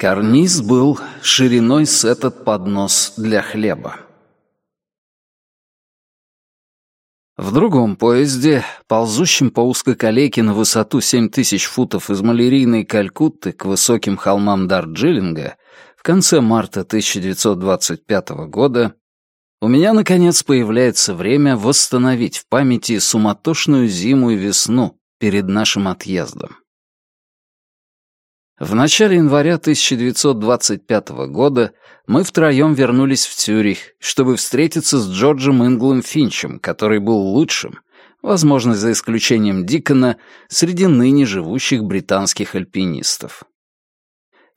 Карниз был шириной с этот поднос для хлеба. В другом поезде, ползущем по узкой калеке на высоту 7000 футов из малярийной Калькутты к высоким холмам Дарджилинга, в конце марта 1925 года, у меня, наконец, появляется время восстановить в памяти суматошную зиму и весну перед нашим отъездом. В начале января 1925 года мы втроем вернулись в Цюрих, чтобы встретиться с Джорджем Инглом Финчем, который был лучшим, возможно, за исключением Дикона, среди ныне живущих британских альпинистов.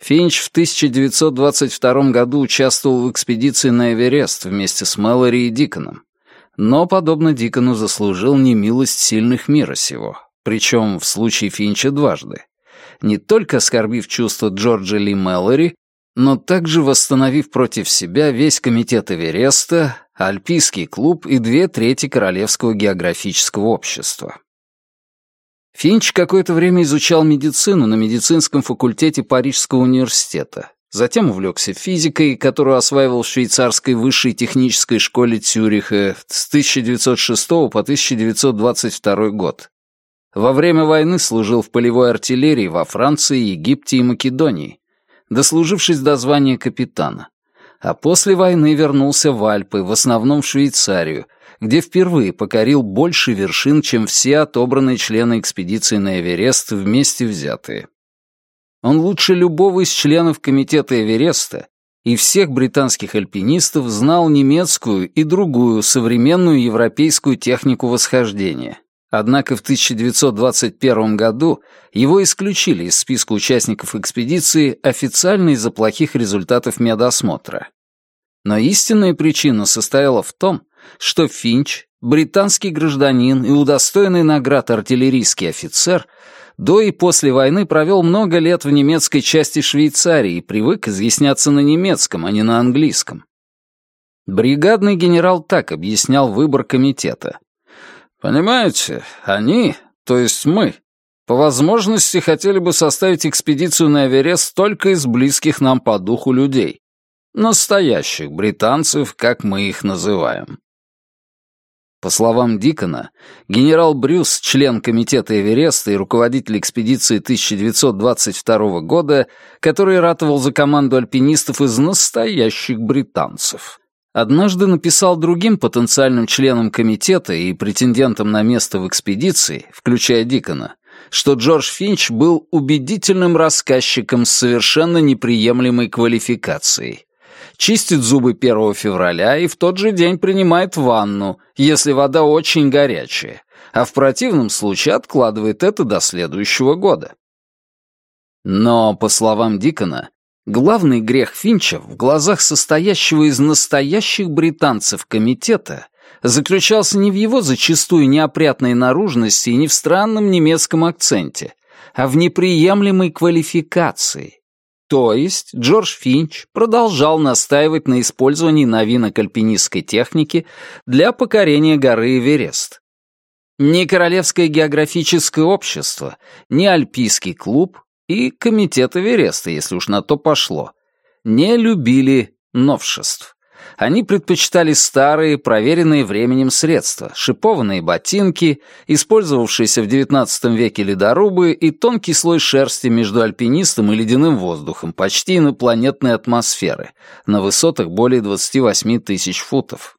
Финч в 1922 году участвовал в экспедиции на Эверест вместе с Мэлори и Диконом, но, подобно Дикону, заслужил немилость сильных мира сего, причем в случае Финча дважды не только оскорбив чувства Джорджа Ли Мэлори, но также восстановив против себя весь комитет Эвереста, Альпийский клуб и две трети Королевского географического общества. Финч какое-то время изучал медицину на медицинском факультете Парижского университета, затем увлекся физикой, которую осваивал в швейцарской высшей технической школе Цюриха с 1906 по 1922 год, во время войны служил в полевой артиллерии во Франции, Египте и Македонии, дослужившись до звания капитана. А после войны вернулся в Альпы, в основном в Швейцарию, где впервые покорил больше вершин, чем все отобранные члены экспедиции на Эверест вместе взятые. Он лучше любого из членов комитета Эвереста и всех британских альпинистов знал немецкую и другую современную европейскую технику восхождения. Однако в 1921 году его исключили из списка участников экспедиции официально из-за плохих результатов медосмотра. Но истинная причина состояла в том, что Финч, британский гражданин и удостоенный наград артиллерийский офицер, до и после войны провел много лет в немецкой части Швейцарии и привык изъясняться на немецком, а не на английском. Бригадный генерал так объяснял выбор комитета. Понимаете, они, то есть мы, по возможности хотели бы составить экспедицию на Эверест только из близких нам по духу людей. Настоящих британцев, как мы их называем. По словам Дикона, генерал Брюс, член комитета Эвереста и руководитель экспедиции 1922 года, который ратовал за команду альпинистов из настоящих британцев однажды написал другим потенциальным членам комитета и претендентам на место в экспедиции, включая Дикона, что Джордж Финч был убедительным рассказчиком с совершенно неприемлемой квалификацией. Чистит зубы 1 февраля и в тот же день принимает ванну, если вода очень горячая, а в противном случае откладывает это до следующего года. Но, по словам Дикона, Главный грех Финча в глазах состоящего из настоящих британцев комитета заключался не в его зачастую неопрятной наружности и не в странном немецком акценте, а в неприемлемой квалификации. То есть Джордж Финч продолжал настаивать на использовании новинок альпинистской техники для покорения горы Эверест. Ни Королевское географическое общество, ни Альпийский клуб и комитет Эвереста, если уж на то пошло, не любили новшеств. Они предпочитали старые, проверенные временем средства, шипованные ботинки, использовавшиеся в XIX веке ледорубы и тонкий слой шерсти между альпинистом и ледяным воздухом почти инопланетной атмосферы на высотах более 28 тысяч футов.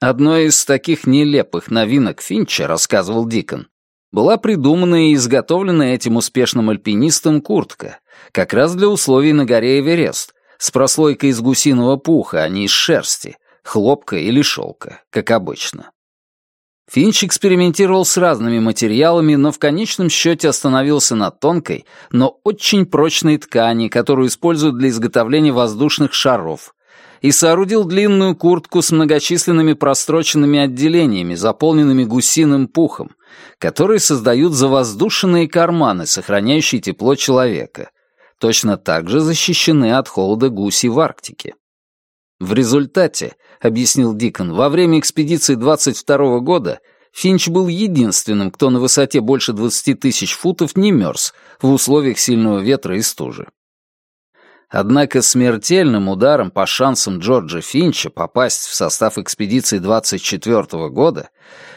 Одной из таких нелепых новинок Финча, рассказывал Дикон, была придумана и изготовлена этим успешным альпинистом куртка, как раз для условий на горе Эверест, с прослойкой из гусиного пуха, а не из шерсти, хлопка или шелка, как обычно. Финч экспериментировал с разными материалами, но в конечном счете остановился на тонкой, но очень прочной ткани, которую используют для изготовления воздушных шаров, и соорудил длинную куртку с многочисленными простроченными отделениями, заполненными гусиным пухом, которые создают завоздушенные карманы, сохраняющие тепло человека. Точно так же защищены от холода гуси в Арктике. В результате, объяснил Дикон, во время экспедиции 22 года Финч был единственным, кто на высоте больше 20 тысяч футов не мерз в условиях сильного ветра и стужи. Однако смертельным ударом по шансам Джорджа Финча попасть в состав экспедиции 24 года,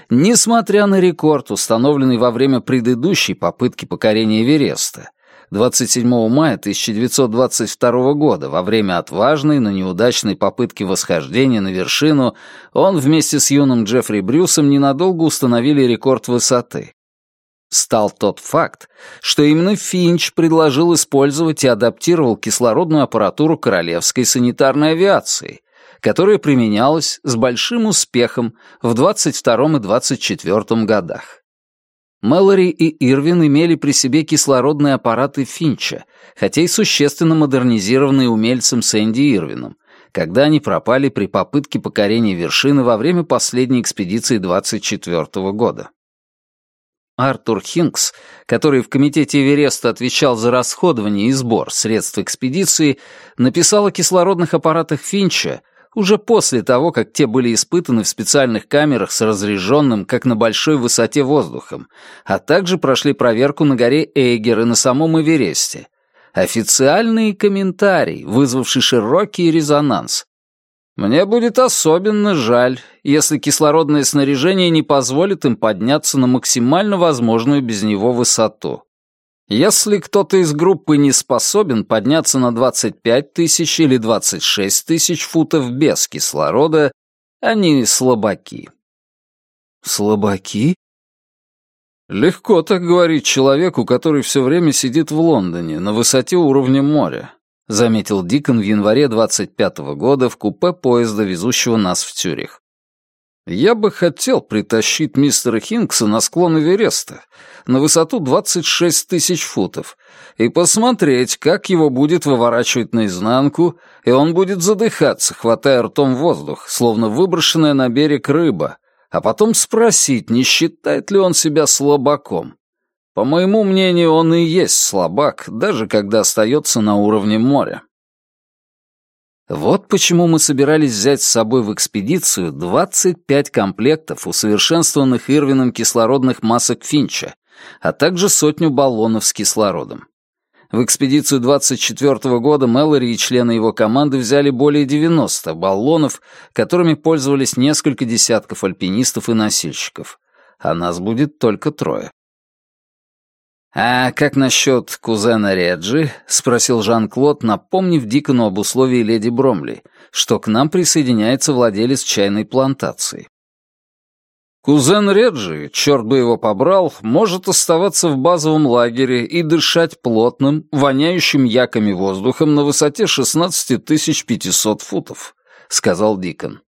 несмотря на рекорд, установленный во время предыдущей попытки покорения Эвереста, 27 мая 1922 года, во время отважной, но неудачной попытки восхождения на вершину, он вместе с юным Джеффри Брюсом ненадолго установили рекорд высоты стал тот факт, что именно Финч предложил использовать и адаптировал кислородную аппаратуру королевской санитарной авиации, которая применялась с большим успехом в 22 и 24 годах. Мэлори и Ирвин имели при себе кислородные аппараты Финча, хотя и существенно модернизированные умельцем Сэнди Ирвином, когда они пропали при попытке покорения вершины во время последней экспедиции 24 года. Артур Хинкс, который в комитете Эвереста отвечал за расходование и сбор средств экспедиции, написал о кислородных аппаратах Финча уже после того, как те были испытаны в специальных камерах с разряженным, как на большой высоте, воздухом, а также прошли проверку на горе Эйгер и на самом Эвересте. Официальный комментарий, вызвавший широкий резонанс, мне будет особенно жаль, если кислородное снаряжение не позволит им подняться на максимально возможную без него высоту. Если кто-то из группы не способен подняться на 25 тысяч или 26 тысяч футов без кислорода, они слабаки. Слабаки? Легко так говорить человеку, который все время сидит в Лондоне, на высоте уровня моря заметил Дикон в январе 25-го года в купе поезда, везущего нас в Цюрих. «Я бы хотел притащить мистера Хинкса на склон Эвереста, на высоту 26 тысяч футов, и посмотреть, как его будет выворачивать наизнанку, и он будет задыхаться, хватая ртом воздух, словно выброшенная на берег рыба, а потом спросить, не считает ли он себя слабаком. По моему мнению, он и есть слабак, даже когда остается на уровне моря. Вот почему мы собирались взять с собой в экспедицию 25 комплектов усовершенствованных Ирвином кислородных масок Финча, а также сотню баллонов с кислородом. В экспедицию 24 года Мэлори и члены его команды взяли более 90 баллонов, которыми пользовались несколько десятков альпинистов и носильщиков. А нас будет только трое. «А как насчет кузена Реджи?» — спросил Жан-Клод, напомнив Дикону об условии леди Бромли, что к нам присоединяется владелец чайной плантации. Кузен Реджи, черт бы его побрал, может оставаться в базовом лагере и дышать плотным, воняющим яками воздухом на высоте 16 500 футов, — сказал Дикон.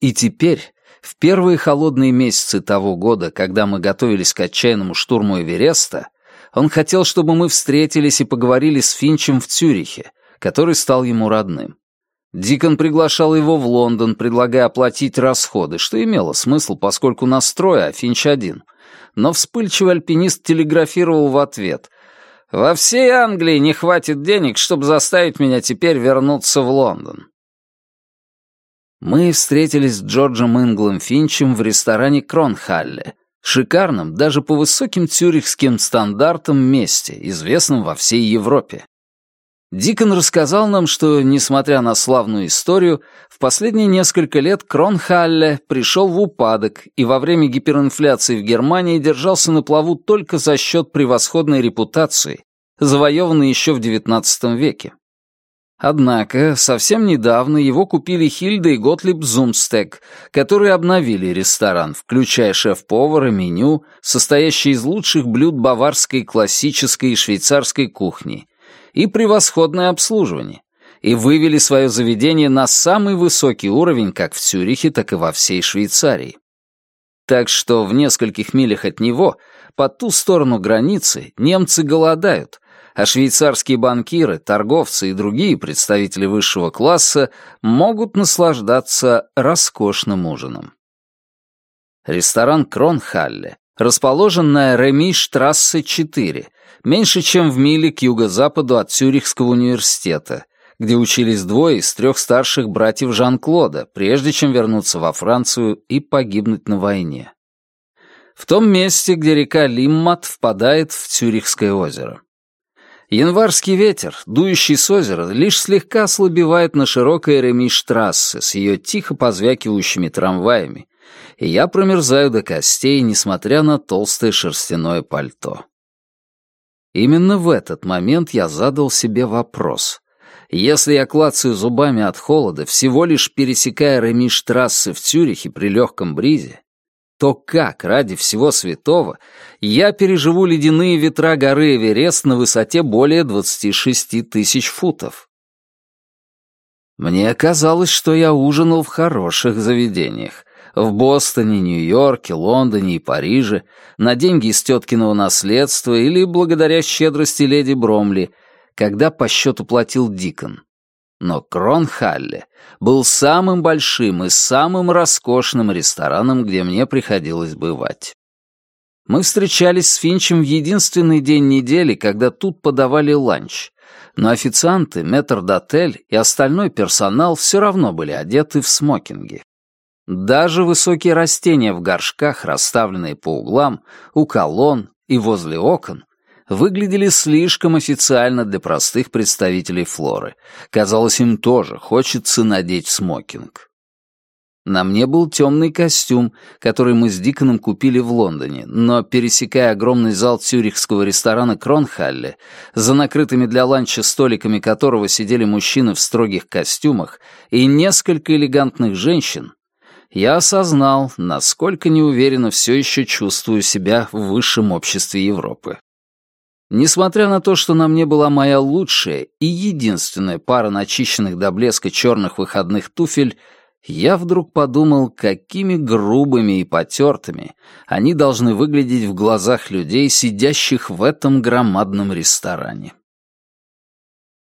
И теперь, в первые холодные месяцы того года, когда мы готовились к отчаянному штурму Эвереста, он хотел, чтобы мы встретились и поговорили с Финчем в Цюрихе, который стал ему родным. Дикон приглашал его в Лондон, предлагая оплатить расходы, что имело смысл, поскольку нас трое, а Финч один. Но вспыльчивый альпинист телеграфировал в ответ. «Во всей Англии не хватит денег, чтобы заставить меня теперь вернуться в Лондон. Мы встретились с Джорджем Инглом Финчем в ресторане Кронхалле, шикарном даже по высоким цюрихским стандартам месте, известном во всей Европе. Дикон рассказал нам, что, несмотря на славную историю, в последние несколько лет Кронхалле пришел в упадок и во время гиперинфляции в Германии держался на плаву только за счет превосходной репутации, завоеванной еще в XIX веке. Однако, совсем недавно его купили Хильда и Готлиб Зумстек, которые обновили ресторан, включая шеф-повара, меню, состоящее из лучших блюд баварской, классической и швейцарской кухни, и превосходное обслуживание, и вывели свое заведение на самый высокий уровень как в Цюрихе, так и во всей Швейцарии. Так что в нескольких милях от него, по ту сторону границы, немцы голодают — а швейцарские банкиры, торговцы и другие представители высшего класса могут наслаждаться роскошным ужином. Ресторан Кронхалле расположен на Реми-штрассе 4, меньше чем в миле к юго-западу от Цюрихского университета, где учились двое из трех старших братьев Жан-Клода, прежде чем вернуться во Францию и погибнуть на войне. В том месте, где река Лиммат впадает в Цюрихское озеро. Январский ветер, дующий с озера, лишь слегка ослабевает на широкой Ремиш-трассе с ее тихо позвякивающими трамваями, и я промерзаю до костей, несмотря на толстое шерстяное пальто. Именно в этот момент я задал себе вопрос. Если я клацаю зубами от холода, всего лишь пересекая Ремиш-трассы в Цюрихе при легком бризе, то как, ради всего святого, я переживу ледяные ветра горы Эверест на высоте более 26 тысяч футов? Мне казалось, что я ужинал в хороших заведениях. В Бостоне, Нью-Йорке, Лондоне и Париже, на деньги из теткиного наследства или благодаря щедрости леди Бромли, когда по счету платил Дикон. Но Кронхалле был самым большим и самым роскошным рестораном, где мне приходилось бывать. Мы встречались с Финчем в единственный день недели, когда тут подавали ланч, но официанты, метрдотель и остальной персонал все равно были одеты в смокинги. Даже высокие растения в горшках, расставленные по углам, у колонн и возле окон, выглядели слишком официально для простых представителей флоры. Казалось, им тоже хочется надеть смокинг. На мне был темный костюм, который мы с Диконом купили в Лондоне, но, пересекая огромный зал цюрихского ресторана Кронхалле, за накрытыми для ланча столиками которого сидели мужчины в строгих костюмах и несколько элегантных женщин, я осознал, насколько неуверенно все еще чувствую себя в высшем обществе Европы. Несмотря на то, что на мне была моя лучшая и единственная пара начищенных до блеска черных выходных туфель, я вдруг подумал, какими грубыми и потертыми они должны выглядеть в глазах людей, сидящих в этом громадном ресторане.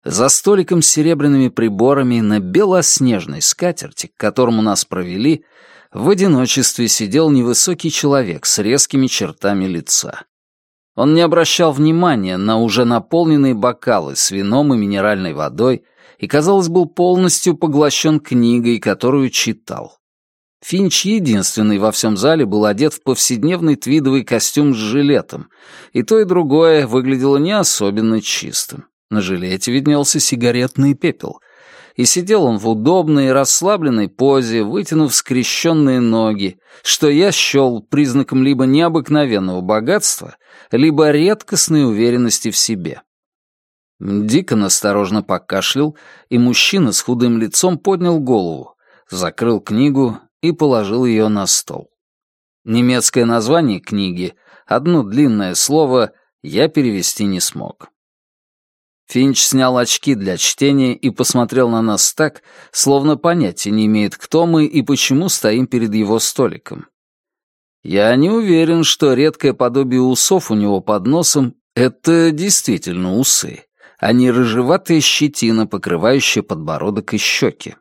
За столиком с серебряными приборами на белоснежной скатерти, к которому нас провели, в одиночестве сидел невысокий человек с резкими чертами лица. Он не обращал внимания на уже наполненные бокалы с вином и минеральной водой и, казалось, был полностью поглощен книгой, которую читал. Финч единственный во всем зале был одет в повседневный твидовый костюм с жилетом, и то и другое выглядело не особенно чистым. На жилете виднелся сигаретный пепел, и сидел он в удобной и расслабленной позе, вытянув скрещенные ноги, что я счел признаком либо необыкновенного богатства, либо редкостной уверенности в себе. Дикон осторожно покашлял, и мужчина с худым лицом поднял голову, закрыл книгу и положил ее на стол. Немецкое название книги, одно длинное слово, я перевести не смог. Финч снял очки для чтения и посмотрел на нас так, словно понятия не имеет, кто мы и почему стоим перед его столиком. Я не уверен, что редкое подобие усов у него под носом — это действительно усы, а не рыжеватая щетина, покрывающая подбородок и щеки.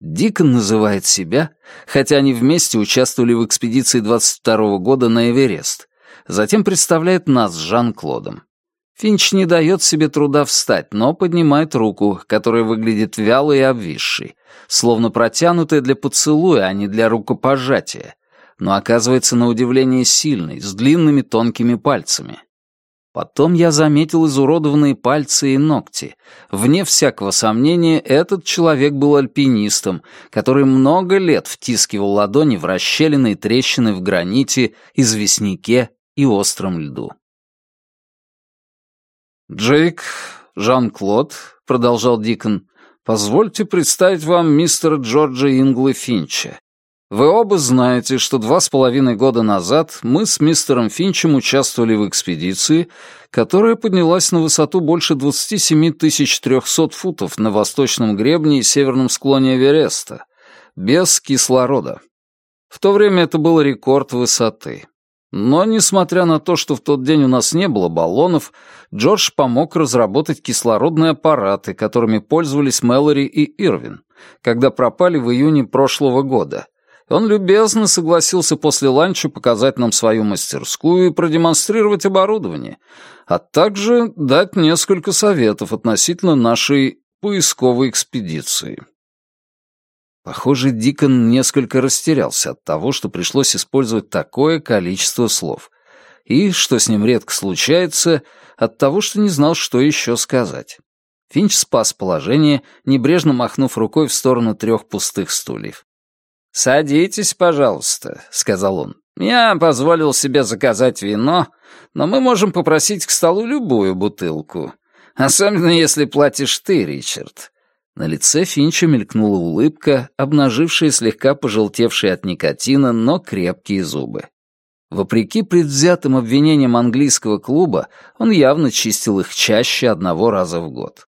Дикон называет себя, хотя они вместе участвовали в экспедиции 22 -го года на Эверест, затем представляет нас с Жан-Клодом. Финч не дает себе труда встать, но поднимает руку, которая выглядит вялой и обвисшей, словно протянутая для поцелуя, а не для рукопожатия, но оказывается на удивление сильной, с длинными тонкими пальцами. Потом я заметил изуродованные пальцы и ногти. Вне всякого сомнения, этот человек был альпинистом, который много лет втискивал ладони в расщелины и трещины в граните, известняке и остром льду. «Джейк, Жан-Клод», — продолжал Дикон, — «позвольте представить вам мистера Джорджа Ингла Финча. Вы оба знаете, что два с половиной года назад мы с мистером Финчем участвовали в экспедиции, которая поднялась на высоту больше 27 300 футов на восточном гребне и северном склоне Эвереста, без кислорода. В то время это был рекорд высоты. Но, несмотря на то, что в тот день у нас не было баллонов, Джордж помог разработать кислородные аппараты, которыми пользовались Мэлори и Ирвин, когда пропали в июне прошлого года. Он любезно согласился после ланча показать нам свою мастерскую и продемонстрировать оборудование, а также дать несколько советов относительно нашей поисковой экспедиции. Похоже, Дикон несколько растерялся от того, что пришлось использовать такое количество слов. и, что с ним редко случается, от того, что не знал, что еще сказать. Финч спас положение, небрежно махнув рукой в сторону трех пустых стульев. «Садитесь, пожалуйста», — сказал он. «Я позволил себе заказать вино, но мы можем попросить к столу любую бутылку. Особенно если платишь ты, Ричард». На лице Финча мелькнула улыбка, обнажившая слегка пожелтевшие от никотина, но крепкие зубы. Вопреки предвзятым обвинениям английского клуба, он явно чистил их чаще одного раза в год.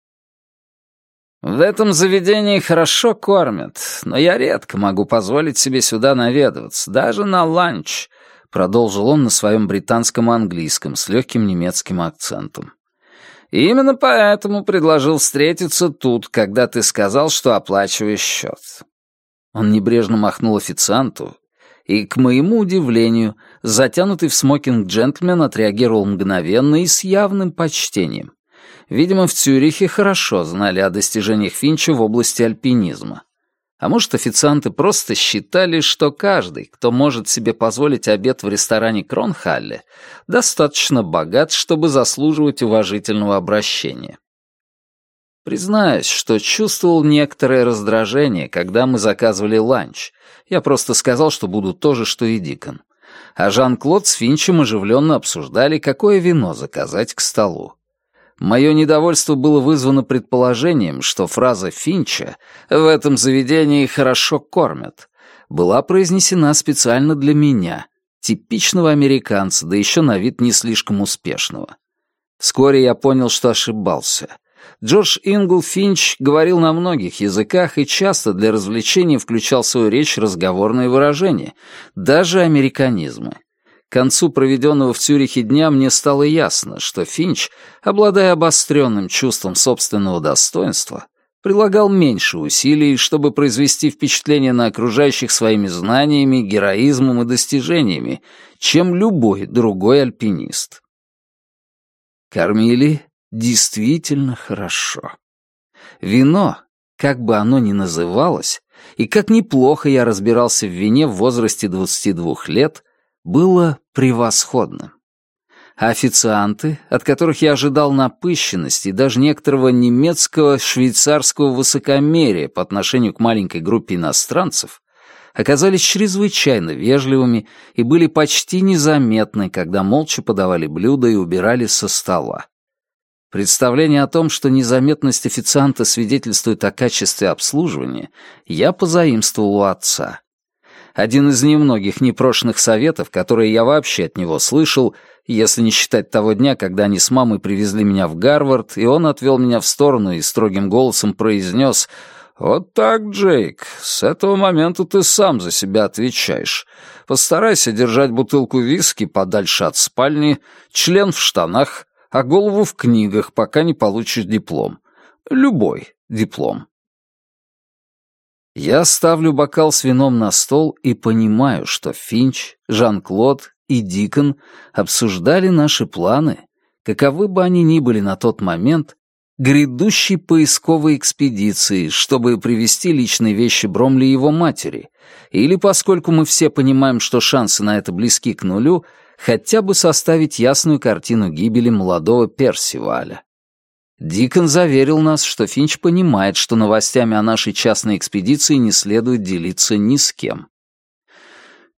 В этом заведении хорошо кормят, но я редко могу позволить себе сюда наведываться, даже на ланч», — продолжил он на своем британском английском с легким немецким акцентом. И именно поэтому предложил встретиться тут, когда ты сказал, что оплачиваешь счет». Он небрежно махнул официанту, и, к моему удивлению, затянутый в смокинг джентльмен отреагировал мгновенно и с явным почтением. Видимо, в Цюрихе хорошо знали о достижениях Финча в области альпинизма. А может, официанты просто считали, что каждый, кто может себе позволить обед в ресторане Кронхалле, достаточно богат, чтобы заслуживать уважительного обращения. Признаюсь, что чувствовал некоторое раздражение, когда мы заказывали ланч. Я просто сказал, что буду то же, что и Дикон. А Жан-Клод с Финчем оживленно обсуждали, какое вино заказать к столу. Мое недовольство было вызвано предположением, что фраза Финча «в этом заведении хорошо кормят» была произнесена специально для меня, типичного американца, да еще на вид не слишком успешного. Вскоре я понял, что ошибался. Джордж Ингл Финч говорил на многих языках и часто для развлечения включал в свою речь разговорные выражения, даже американизмы. К концу проведенного в Цюрихе дня мне стало ясно, что Финч, обладая обостренным чувством собственного достоинства, прилагал меньше усилий, чтобы произвести впечатление на окружающих своими знаниями, героизмом и достижениями, чем любой другой альпинист. Кормили действительно хорошо. Вино, как бы оно ни называлось, и как неплохо я разбирался в вине в возрасте 22 лет, было превосходным. А официанты, от которых я ожидал напыщенности и даже некоторого немецкого швейцарского высокомерия по отношению к маленькой группе иностранцев, оказались чрезвычайно вежливыми и были почти незаметны, когда молча подавали блюда и убирали со стола. Представление о том, что незаметность официанта свидетельствует о качестве обслуживания, я позаимствовал у отца один из немногих непрошенных советов, которые я вообще от него слышал, если не считать того дня, когда они с мамой привезли меня в Гарвард, и он отвел меня в сторону и строгим голосом произнес «Вот так, Джейк, с этого момента ты сам за себя отвечаешь. Постарайся держать бутылку виски подальше от спальни, член в штанах, а голову в книгах, пока не получишь диплом. Любой диплом». Я ставлю бокал с вином на стол и понимаю, что Финч, Жан-Клод и Дикон обсуждали наши планы, каковы бы они ни были на тот момент, грядущей поисковой экспедиции, чтобы привести личные вещи Бромли и его матери, или, поскольку мы все понимаем, что шансы на это близки к нулю, хотя бы составить ясную картину гибели молодого Персиваля. Дикон заверил нас, что Финч понимает, что новостями о нашей частной экспедиции не следует делиться ни с кем.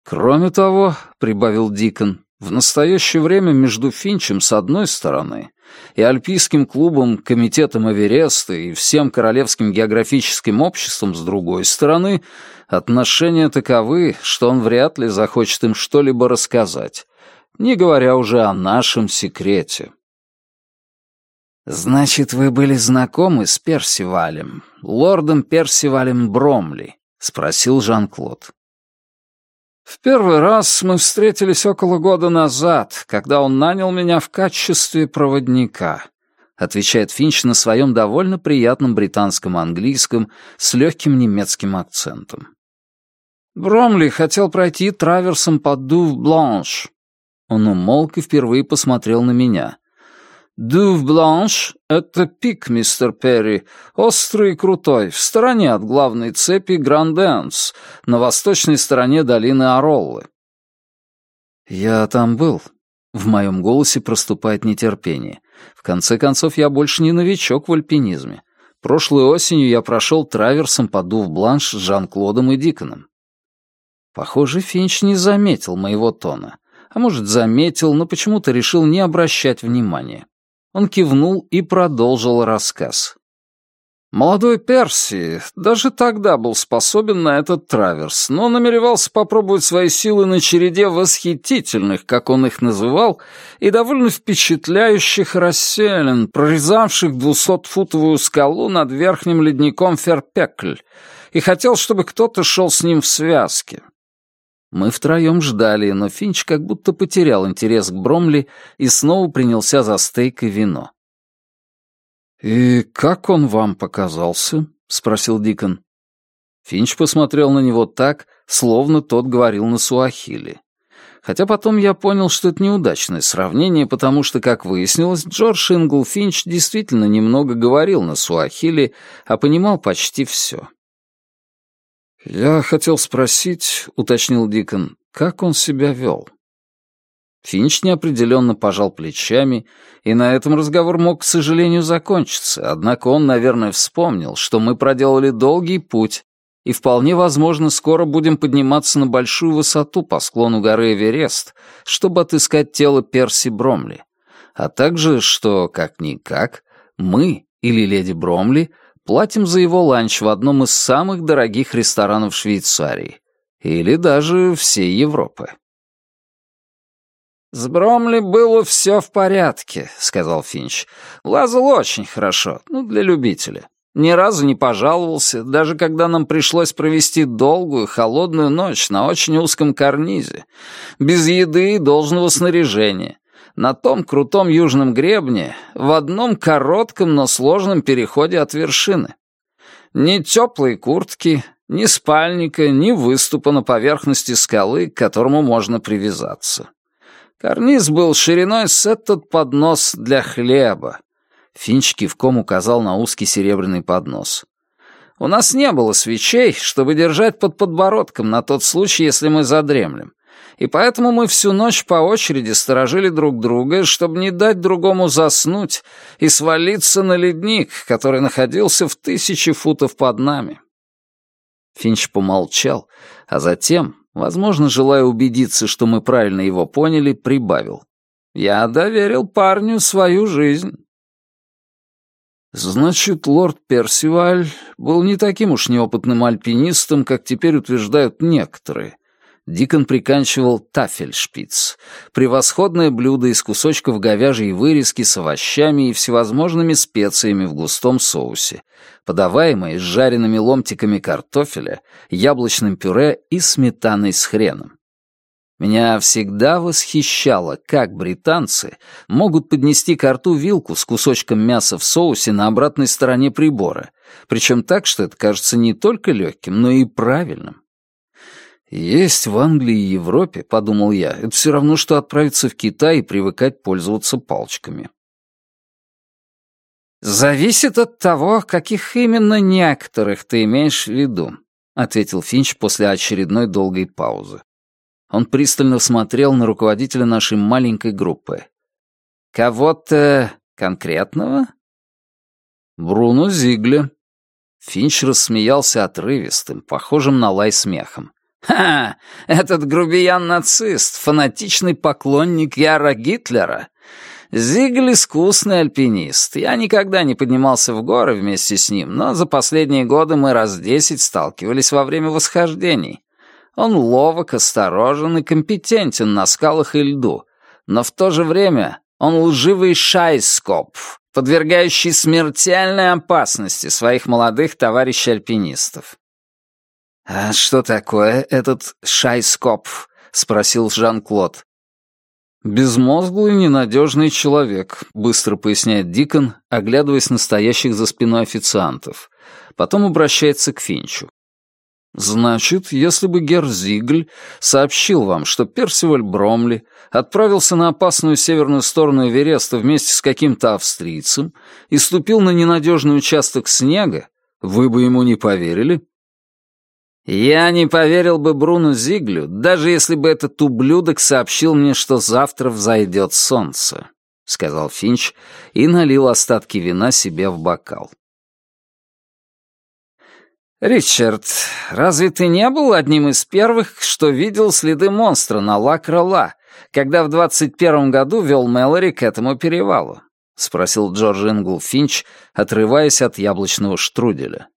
«Кроме того», — прибавил Дикон, — «в настоящее время между Финчем с одной стороны и Альпийским клубом, Комитетом Эвереста и всем Королевским географическим обществом с другой стороны отношения таковы, что он вряд ли захочет им что-либо рассказать, не говоря уже о нашем секрете». «Значит, вы были знакомы с Персивалем, лордом Персивалем Бромли?» — спросил Жан-Клод. «В первый раз мы встретились около года назад, когда он нанял меня в качестве проводника», — отвечает Финч на своем довольно приятном британском английском с легким немецким акцентом. «Бромли хотел пройти траверсом под Дув-Бланш». Он умолк и впервые посмотрел на меня. Дюв-Бланш — это пик, мистер Перри, острый и крутой, в стороне от главной цепи Гранд-Энс, на восточной стороне долины Ароллы. Я там был. В моем голосе проступает нетерпение. В конце концов, я больше не новичок в альпинизме. Прошлой осенью я прошел траверсом по Дув-Бланш с Жан-Клодом и Диконом. Похоже, Финч не заметил моего тона. А может, заметил, но почему-то решил не обращать внимания. Он кивнул и продолжил рассказ. Молодой Перси даже тогда был способен на этот траверс, но намеревался попробовать свои силы на череде восхитительных, как он их называл, и довольно впечатляющих расселен, прорезавших двухсотфутовую скалу над верхним ледником Ферпекль, и хотел, чтобы кто-то шел с ним в связке. Мы втроем ждали, но Финч как будто потерял интерес к Бромли и снова принялся за стейк и вино. «И как он вам показался?» — спросил Дикон. Финч посмотрел на него так, словно тот говорил на суахили. Хотя потом я понял, что это неудачное сравнение, потому что, как выяснилось, Джордж Ингл Финч действительно немного говорил на суахили, а понимал почти все. «Я хотел спросить», — уточнил Дикон, — «как он себя вел?» Финч неопределенно пожал плечами, и на этом разговор мог, к сожалению, закончиться, однако он, наверное, вспомнил, что мы проделали долгий путь, и вполне возможно, скоро будем подниматься на большую высоту по склону горы Эверест, чтобы отыскать тело Перси Бромли, а также, что, как-никак, мы или леди Бромли платим за его ланч в одном из самых дорогих ресторанов Швейцарии или даже всей Европы. «С Бромли было все в порядке», — сказал Финч. «Лазал очень хорошо, ну, для любителя. Ни разу не пожаловался, даже когда нам пришлось провести долгую, холодную ночь на очень узком карнизе, без еды и должного снаряжения, на том крутом южном гребне, в одном коротком, но сложном переходе от вершины. Ни теплой куртки, ни спальника, ни выступа на поверхности скалы, к которому можно привязаться. Карниз был шириной с этот поднос для хлеба. Финч кивком указал на узкий серебряный поднос. У нас не было свечей, чтобы держать под подбородком на тот случай, если мы задремлем. И поэтому мы всю ночь по очереди сторожили друг друга, чтобы не дать другому заснуть и свалиться на ледник, который находился в тысячи футов под нами. Финч помолчал, а затем, возможно, желая убедиться, что мы правильно его поняли, прибавил. «Я доверил парню свою жизнь». Значит, лорд Персиваль был не таким уж неопытным альпинистом, как теперь утверждают некоторые, Дикон приканчивал тафельшпиц — превосходное блюдо из кусочков говяжьей вырезки с овощами и всевозможными специями в густом соусе, подаваемое с жареными ломтиками картофеля, яблочным пюре и сметаной с хреном. Меня всегда восхищало, как британцы могут поднести к рту вилку с кусочком мяса в соусе на обратной стороне прибора, причем так, что это кажется не только легким, но и правильным. Есть в Англии и Европе, подумал я, это все равно, что отправиться в Китай и привыкать пользоваться палочками. «Зависит от того, каких именно некоторых ты имеешь в виду», ответил Финч после очередной долгой паузы. Он пристально смотрел на руководителя нашей маленькой группы. «Кого-то конкретного?» «Бруно Зигле». Финч рассмеялся отрывистым, похожим на лай смехом. «Ха! Этот грубиян-нацист, фанатичный поклонник Яра Гитлера. Зигль — искусный альпинист. Я никогда не поднимался в горы вместе с ним, но за последние годы мы раз десять сталкивались во время восхождений. Он ловок, осторожен и компетентен на скалах и льду, но в то же время он лживый шайскоп, подвергающий смертельной опасности своих молодых товарищей-альпинистов. «А что такое этот Шайскопф?» — спросил Жан-Клод. «Безмозглый, ненадежный человек», — быстро поясняет Дикон, оглядываясь на стоящих за спиной официантов. Потом обращается к Финчу. «Значит, если бы Герзигль сообщил вам, что Персиваль Бромли отправился на опасную северную сторону Эвереста вместе с каким-то австрийцем и ступил на ненадежный участок снега, вы бы ему не поверили?» Я не поверил бы Бруну Зиглю, даже если бы этот ублюдок сообщил мне, что завтра взойдет солнце, — сказал Финч и налил остатки вина себе в бокал. «Ричард, разве ты не был одним из первых, что видел следы монстра на Ла-Крола, когда в двадцать первом году вел Мэлори к этому перевалу?» — спросил Джордж Ингл Финч, отрываясь от яблочного штруделя.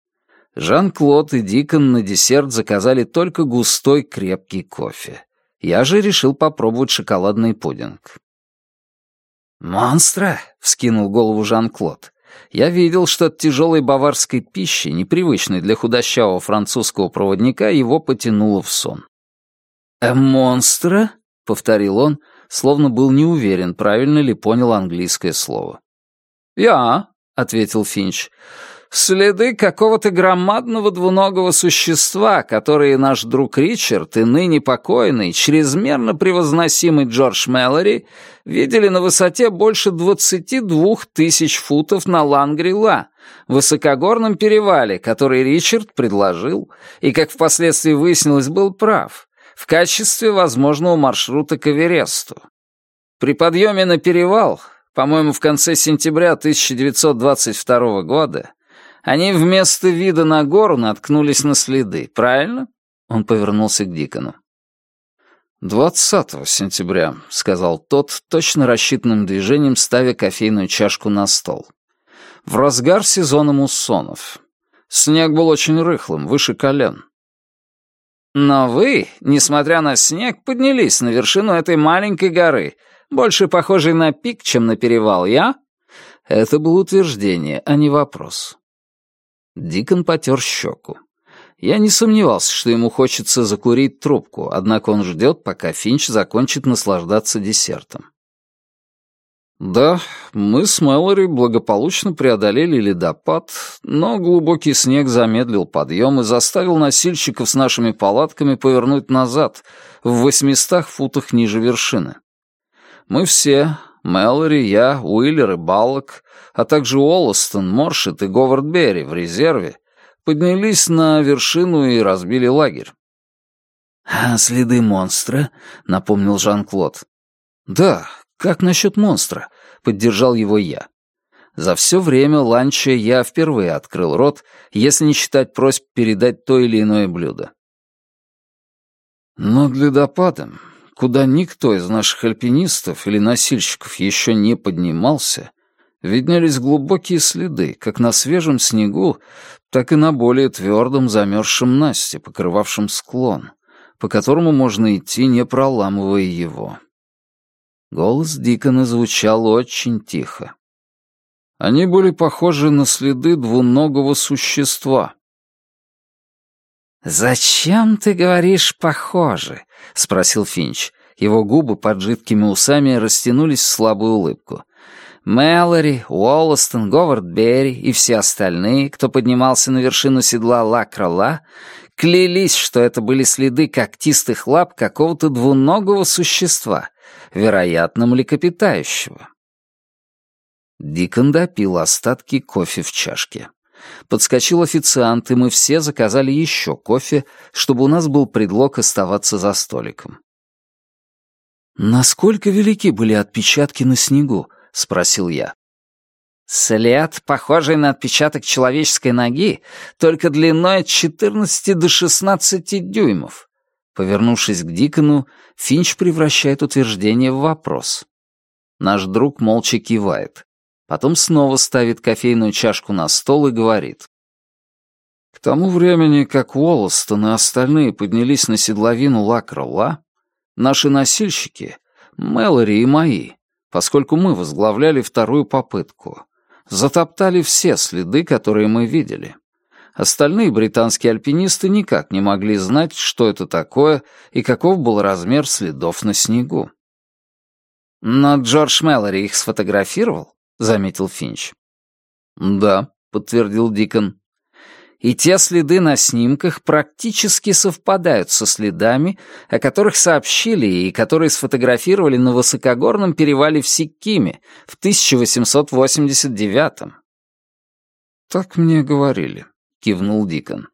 Жан-Клод и Дикон на десерт заказали только густой крепкий кофе. Я же решил попробовать шоколадный пудинг. «Монстра?» — вскинул голову Жан-Клод. Я видел, что от тяжелой баварской пищи, непривычной для худощавого французского проводника, его потянуло в сон. «Э, монстра?» — повторил он, словно был не уверен, правильно ли понял английское слово. «Я», — ответил Финч, следы какого-то громадного двуногого существа, которые наш друг Ричард и ныне покойный, чрезмерно превозносимый Джордж Мэлори видели на высоте больше двадцати двух тысяч футов на Лангрила, высокогорном перевале, который Ричард предложил, и, как впоследствии выяснилось, был прав, в качестве возможного маршрута к Эвересту. При подъеме на перевал, по-моему, в конце сентября 1922 года, они вместо вида на гору наткнулись на следы, правильно?» Он повернулся к Дикону. «Двадцатого сентября», — сказал тот, точно рассчитанным движением ставя кофейную чашку на стол. «В разгар сезона муссонов. Снег был очень рыхлым, выше колен». «Но вы, несмотря на снег, поднялись на вершину этой маленькой горы, больше похожей на пик, чем на перевал, я?» Это было утверждение, а не вопрос. Дикон потер щеку. Я не сомневался, что ему хочется закурить трубку, однако он ждет, пока Финч закончит наслаждаться десертом. Да, мы с Мэлори благополучно преодолели ледопад, но глубокий снег замедлил подъем и заставил носильщиков с нашими палатками повернуть назад, в восьмистах футах ниже вершины. Мы все, Мэлори, я, Уиллер и Баллок, а также Уоллестон, Моршет и Говард Берри в резерве, поднялись на вершину и разбили лагерь. «А следы монстра?» — напомнил Жан-Клод. «Да, как насчет монстра?» — поддержал его я. За все время ланча я впервые открыл рот, если не считать просьб передать то или иное блюдо. Но для допада куда никто из наших альпинистов или носильщиков еще не поднимался, виднелись глубокие следы, как на свежем снегу, так и на более твердом замерзшем насте, покрывавшем склон, по которому можно идти, не проламывая его. Голос Дикона звучал очень тихо. Они были похожи на следы двуногого существа. «Зачем ты говоришь «похожи»?» — спросил Финч. Его губы под жидкими усами растянулись в слабую улыбку. Мэлори, Уоллестон, Говард Берри и все остальные, кто поднимался на вершину седла Ла-Крола, клялись, что это были следы когтистых лап какого-то двуногого существа, вероятно, млекопитающего. Дикон допил остатки кофе в чашке. Подскочил официант, и мы все заказали еще кофе, чтобы у нас был предлог оставаться за столиком. «Насколько велики были отпечатки на снегу?» — спросил я. «След, похожий на отпечаток человеческой ноги, только длиной от 14 до 16 дюймов». Повернувшись к Дикону, Финч превращает утверждение в вопрос. Наш друг молча кивает. Потом снова ставит кофейную чашку на стол и говорит. К тому времени, как Уоллестон и остальные поднялись на седловину Лакрола, наши носильщики, Мэлори и мои, поскольку мы возглавляли вторую попытку, затоптали все следы, которые мы видели. Остальные британские альпинисты никак не могли знать, что это такое и каков был размер следов на снегу. Но Джордж Мэлори их сфотографировал? — заметил Финч. «Да», — подтвердил Дикон. «И те следы на снимках практически совпадают со следами, о которых сообщили и которые сфотографировали на высокогорном перевале в Сиккиме в 1889-м». «Так мне говорили», — кивнул Дикон.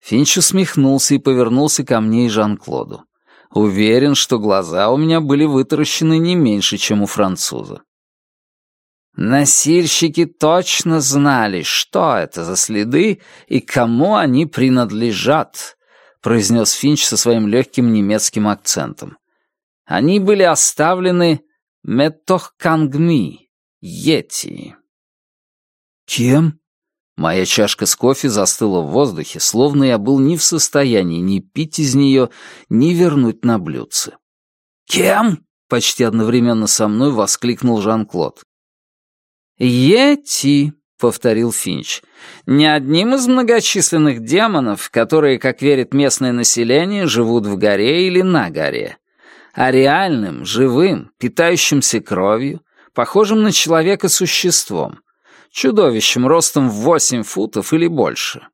Финч усмехнулся и повернулся ко мне и Жан-Клоду. Уверен, что глаза у меня были вытаращены не меньше, чем у француза. Насильщики точно знали, что это за следы и кому они принадлежат, произнес Финч со своим легким немецким акцентом. Они были оставлены Метохкангми, Йети. Кем? Моя чашка с кофе застыла в воздухе, словно я был не в состоянии ни пить из нее, ни вернуть на блюдце. «Кем?» — почти одновременно со мной воскликнул Жан-Клод. «Йети», — повторил Финч, — «не одним из многочисленных демонов, которые, как верит местное население, живут в горе или на горе, а реальным, живым, питающимся кровью, похожим на человека существом, чудовищем ростом в восемь футов или больше,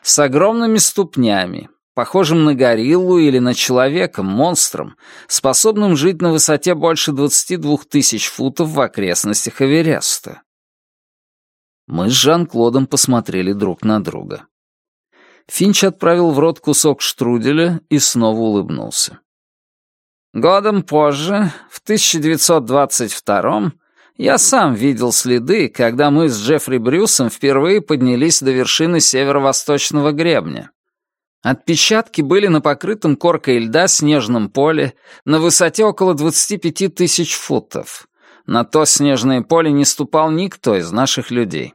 с огромными ступнями, похожим на гориллу или на человека, монстром, способным жить на высоте больше 22 тысяч футов в окрестностях Эвереста. Мы с Жан-Клодом посмотрели друг на друга. Финч отправил в рот кусок штруделя и снова улыбнулся. Годом позже, в 1922 я сам видел следы, когда мы с Джеффри Брюсом впервые поднялись до вершины северо-восточного гребня. Отпечатки были на покрытом коркой льда снежном поле на высоте около 25 тысяч футов. На то снежное поле не ступал никто из наших людей.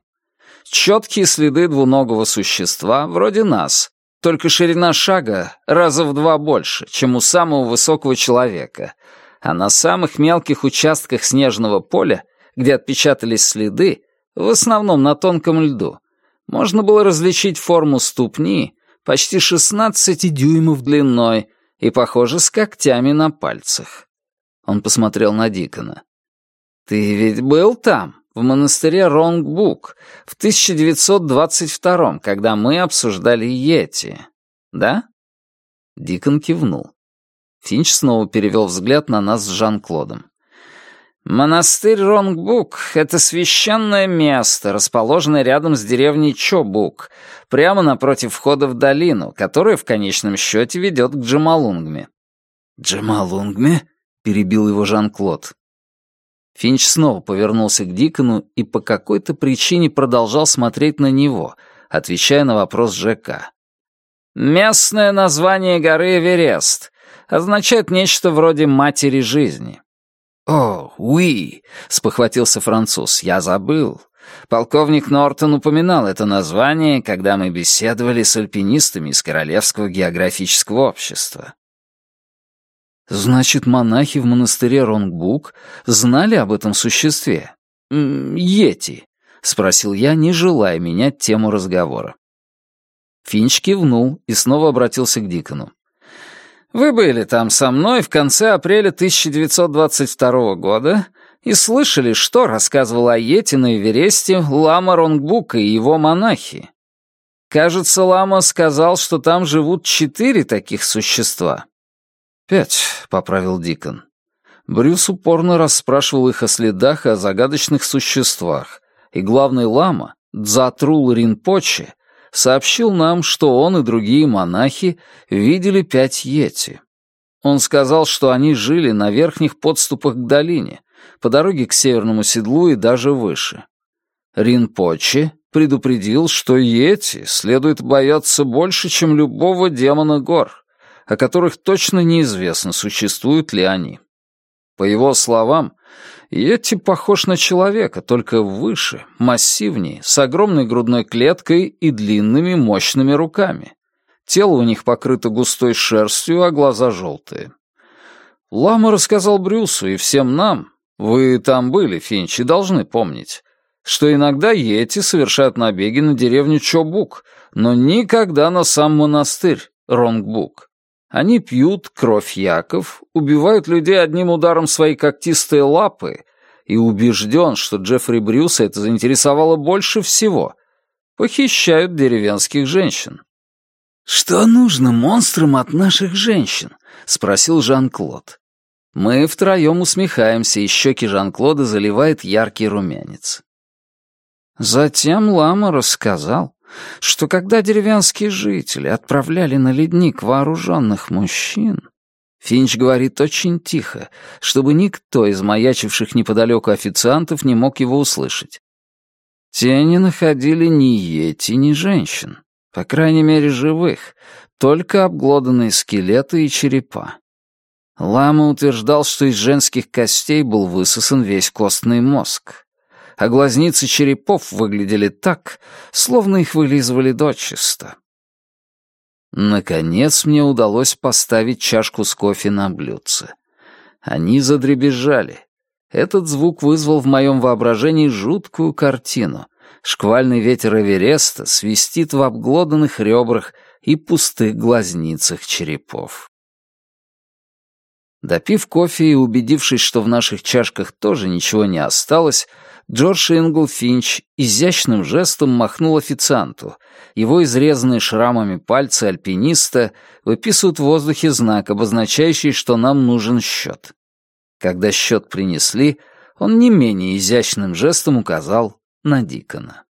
Четкие следы двуногого существа, вроде нас, только ширина шага раза в два больше, чем у самого высокого человека — а на самых мелких участках снежного поля, где отпечатались следы, в основном на тонком льду, можно было различить форму ступни почти 16 дюймов длиной и, похоже, с когтями на пальцах. Он посмотрел на Дикона. «Ты ведь был там, в монастыре Ронгбук, в 1922 когда мы обсуждали Йети, да?» Дикон кивнул. Финч снова перевел взгляд на нас с Жан-Клодом. «Монастырь Ронгбук — это священное место, расположенное рядом с деревней Чобук, прямо напротив входа в долину, которая в конечном счете ведет к Джамалунгме». «Джамалунгме?» — перебил его Жан-Клод. Финч снова повернулся к Дикону и по какой-то причине продолжал смотреть на него, отвечая на вопрос ЖК. «Местное название горы Эверест означает нечто вроде матери жизни. «О, уи!» — спохватился француз. «Я забыл. Полковник Нортон упоминал это название, когда мы беседовали с альпинистами из Королевского географического общества». «Значит, монахи в монастыре Ронгбук знали об этом существе? Йети?» — спросил я, не желая менять тему разговора. Финч кивнул и снова обратился к Дикону. Вы были там со мной в конце апреля 1922 года и слышали, что рассказывал о Йете на Эвересте Лама Ронгбука и его монахи. Кажется, Лама сказал, что там живут четыре таких существа. «Пять», — поправил Дикон. Брюс упорно расспрашивал их о следах и о загадочных существах, и главный лама, Дзатрул Ринпоче, сообщил нам, что он и другие монахи видели пять йети. Он сказал, что они жили на верхних подступах к долине, по дороге к северному седлу и даже выше. Ринпоче предупредил, что йети следует бояться больше, чем любого демона гор, о которых точно неизвестно, существуют ли они. По его словам, Йети похож на человека, только выше, массивнее, с огромной грудной клеткой и длинными мощными руками. Тело у них покрыто густой шерстью, а глаза желтые. Лама рассказал Брюсу и всем нам, вы там были, Финчи, должны помнить, что иногда Йети совершают набеги на деревню Чобук, но никогда на сам монастырь Ронгбук. Они пьют кровь яков, убивают людей одним ударом своей когтистой лапы и убежден, что Джеффри Брюса это заинтересовало больше всего. Похищают деревенских женщин. «Что нужно монстрам от наших женщин?» — спросил Жан-Клод. Мы втроем усмехаемся, и щеки Жан-Клода заливает яркий румянец. Затем Лама рассказал, что когда деревенские жители отправляли на ледник вооруженных мужчин, Финч говорит очень тихо, чтобы никто из маячивших неподалеку официантов не мог его услышать. Те не находили ни йети, ни женщин, по крайней мере живых, только обглоданные скелеты и черепа. Лама утверждал, что из женских костей был высосан весь костный мозг. А глазницы черепов выглядели так, словно их вылизывали дочисто. Наконец мне удалось поставить чашку с кофе на блюдце. Они задребезжали. Этот звук вызвал в моем воображении жуткую картину. Шквальный ветер Эвереста свистит в обглоданных ребрах и пустых глазницах черепов. Допив кофе и убедившись, что в наших чашках тоже ничего не осталось, Джордж Ингл Финч изящным жестом махнул официанту. Его изрезанные шрамами пальцы альпиниста выписывают в воздухе знак, обозначающий, что нам нужен счет. Когда счет принесли, он не менее изящным жестом указал на Дикона.